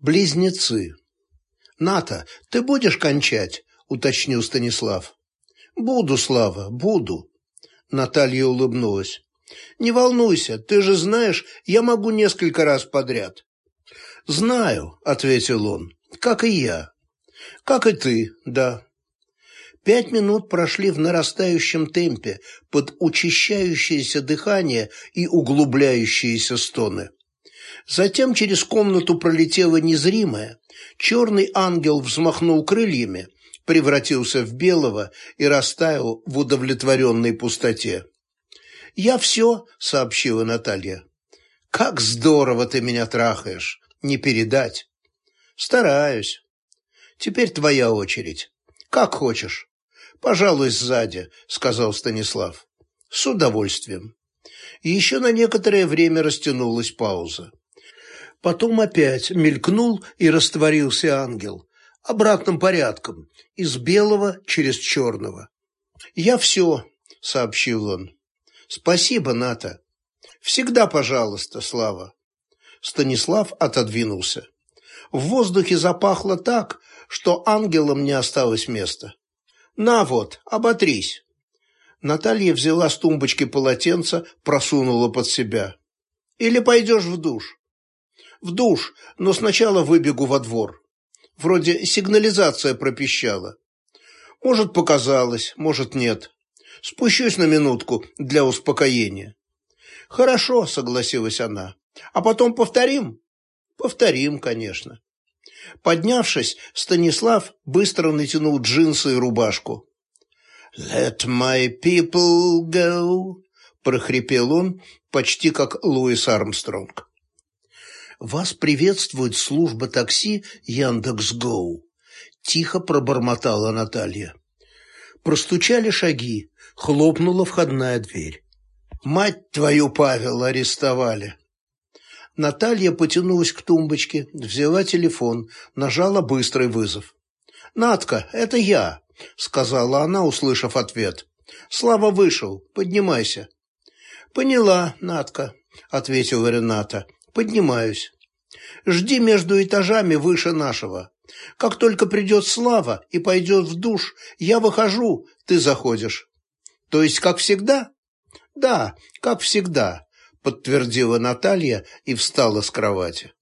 Близнецы. «Ната, ты будешь кончать?» – уточнил Станислав. «Буду, Слава, буду». Наталья улыбнулась. «Не волнуйся, ты же знаешь, я могу несколько раз подряд». «Знаю», – ответил он, – «как и я». «Как и ты, да». Пять минут прошли в нарастающем темпе под учащающееся дыхание и углубляющиеся стоны. Затем через комнату пролетела незримая. Черный ангел взмахнул крыльями, превратился в белого и растаял в удовлетворенной пустоте. «Я все», — сообщила Наталья. «Как здорово ты меня трахаешь! Не передать!» «Стараюсь. Теперь твоя очередь. Как хочешь». «Пожалуй, сзади», — сказал Станислав. «С удовольствием». И еще на некоторое время растянулась пауза. Потом опять мелькнул и растворился ангел, обратным порядком, из белого через черного. «Я все», — сообщил он. «Спасибо, Ната». «Всегда пожалуйста, Слава». Станислав отодвинулся. В воздухе запахло так, что ангелам не осталось места. «На вот, оботрись». Наталья взяла с тумбочки полотенце, просунула под себя. «Или пойдешь в душ?» в душ, но сначала выбегу во двор. Вроде сигнализация пропищала. Может, показалось, может, нет. Спущусь на минутку для успокоения. Хорошо, согласилась она. А потом повторим? Повторим, конечно. Поднявшись, Станислав быстро натянул джинсы и рубашку. «Let my people go», – прохрипел он, почти как Луис Армстронг. «Вас приветствует служба такси Яндекс.Гоу», – тихо пробормотала Наталья. Простучали шаги, хлопнула входная дверь. «Мать твою, Павел, арестовали!» Наталья потянулась к тумбочке, взяла телефон, нажала быстрый вызов. «Натка, это я», — сказала она, услышав ответ. «Слава вышел, поднимайся». «Поняла, Натка», — ответила Рената. Поднимаюсь. Жди между этажами выше нашего. Как только придет Слава и пойдет в душ, я выхожу, ты заходишь. То есть, как всегда? Да, как всегда, подтвердила Наталья и встала с кровати.